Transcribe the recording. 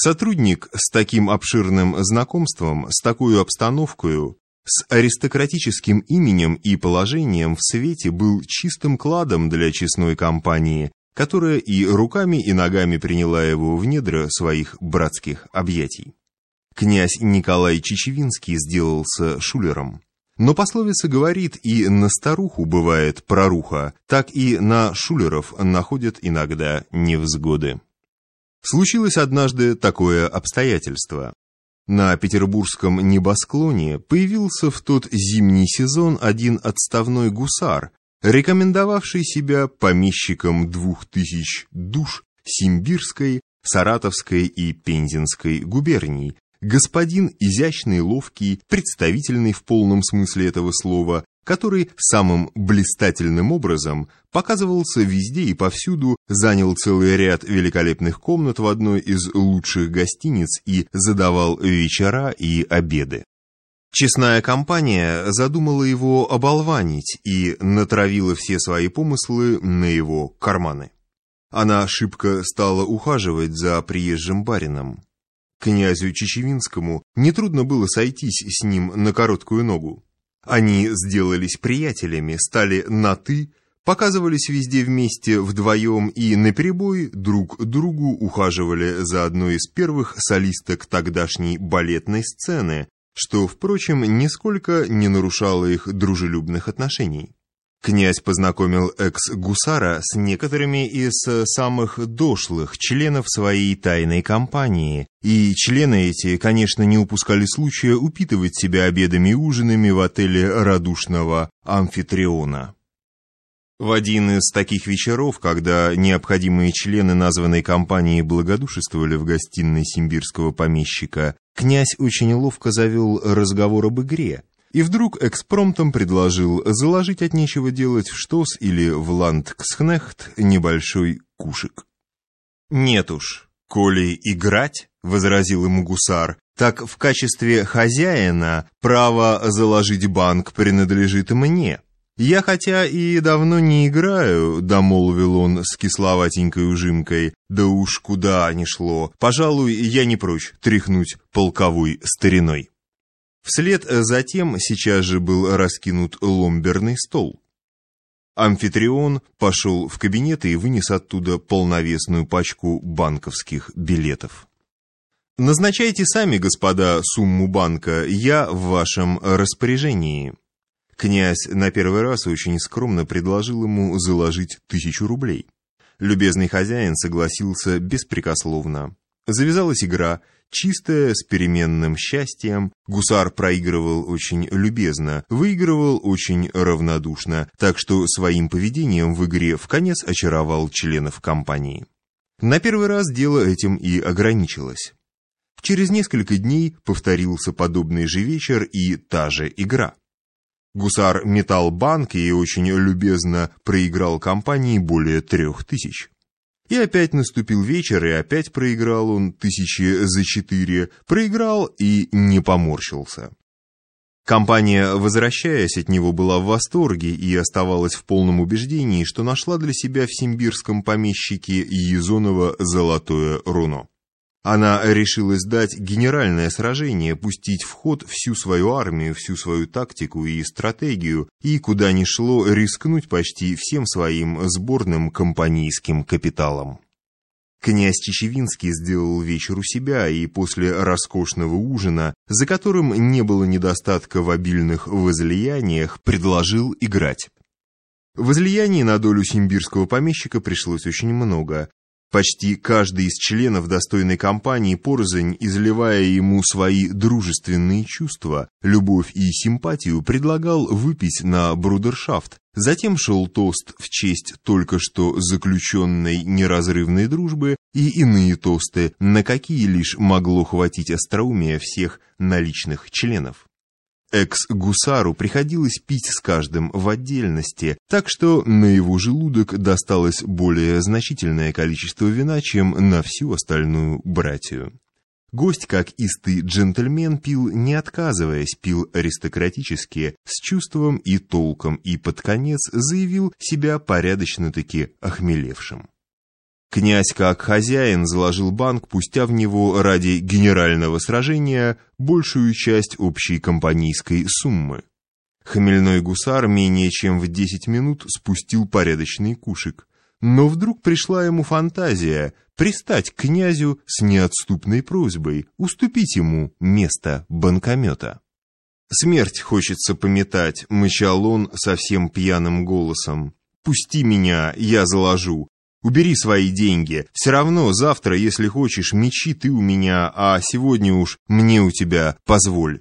Сотрудник с таким обширным знакомством, с такой обстановкой, с аристократическим именем и положением в свете был чистым кладом для честной компании, которая и руками, и ногами приняла его в недра своих братских объятий. Князь Николай Чечевинский сделался шулером. Но пословица говорит, и на старуху бывает проруха, так и на шулеров находят иногда невзгоды. Случилось однажды такое обстоятельство. На петербургском небосклоне появился в тот зимний сезон один отставной гусар, рекомендовавший себя помещиком двух тысяч душ Симбирской, Саратовской и Пензенской губерний, господин изящный, ловкий, представительный в полном смысле этого слова, который самым блистательным образом показывался везде и повсюду, занял целый ряд великолепных комнат в одной из лучших гостиниц и задавал вечера и обеды. Честная компания задумала его оболванить и натравила все свои помыслы на его карманы. Она шибко стала ухаживать за приезжим барином. Князю Чечевинскому нетрудно было сойтись с ним на короткую ногу. Они сделались приятелями, стали на «ты», показывались везде вместе вдвоем и наперебой друг другу ухаживали за одной из первых солисток тогдашней балетной сцены, что, впрочем, нисколько не нарушало их дружелюбных отношений. Князь познакомил экс-гусара с некоторыми из самых дошлых членов своей тайной компании, и члены эти, конечно, не упускали случая упитывать себя обедами и ужинами в отеле радушного амфитриона. В один из таких вечеров, когда необходимые члены названной компании благодушествовали в гостиной симбирского помещика, князь очень ловко завел разговор об игре, и вдруг экспромтом предложил заложить от нечего делать в Штос или в Ландксхнехт небольшой кушек. «Нет уж, коли играть», — возразил ему гусар, «так в качестве хозяина право заложить банк принадлежит мне». «Я хотя и давно не играю», — домолвил он с кисловатенькой ужимкой, «да уж куда ни шло, пожалуй, я не прочь тряхнуть полковой стариной». Вслед за тем сейчас же был раскинут ломберный стол. Амфитрион пошел в кабинет и вынес оттуда полновесную пачку банковских билетов. «Назначайте сами, господа, сумму банка, я в вашем распоряжении». Князь на первый раз очень скромно предложил ему заложить тысячу рублей. Любезный хозяин согласился беспрекословно. Завязалась игра, чистая, с переменным счастьем. Гусар проигрывал очень любезно, выигрывал очень равнодушно, так что своим поведением в игре в конец очаровал членов компании. На первый раз дело этим и ограничилось. Через несколько дней повторился подобный же вечер и та же игра. Гусар метал банк и очень любезно проиграл компании более трех тысяч. И опять наступил вечер, и опять проиграл он тысячи за четыре, проиграл и не поморщился. Компания, возвращаясь от него, была в восторге и оставалась в полном убеждении, что нашла для себя в симбирском помещике Езонова золотое руно. Она решилась дать генеральное сражение, пустить в ход всю свою армию, всю свою тактику и стратегию, и, куда ни шло, рискнуть почти всем своим сборным компанийским капиталом. Князь Чечевинский сделал вечер у себя и после роскошного ужина, за которым не было недостатка в обильных возлияниях, предложил играть. Возлияний на долю симбирского помещика пришлось очень много. Почти каждый из членов достойной компании порознь, изливая ему свои дружественные чувства, любовь и симпатию, предлагал выпить на брудершафт. Затем шел тост в честь только что заключенной неразрывной дружбы и иные тосты, на какие лишь могло хватить остроумия всех наличных членов. Экс-гусару приходилось пить с каждым в отдельности, так что на его желудок досталось более значительное количество вина, чем на всю остальную братью. Гость, как истый джентльмен, пил не отказываясь, пил аристократически, с чувством и толком, и под конец заявил себя порядочно-таки охмелевшим. Князь, как хозяин, заложил банк, пустя в него ради генерального сражения большую часть общей компанийской суммы. Хмельной гусар менее чем в 10 минут спустил порядочный кушек. Но вдруг пришла ему фантазия пристать к князю с неотступной просьбой уступить ему место банкомета. «Смерть хочется пометать», — мычал он совсем пьяным голосом. «Пусти меня, я заложу. Убери свои деньги. Все равно завтра, если хочешь, мечи ты у меня, а сегодня уж мне у тебя позволь».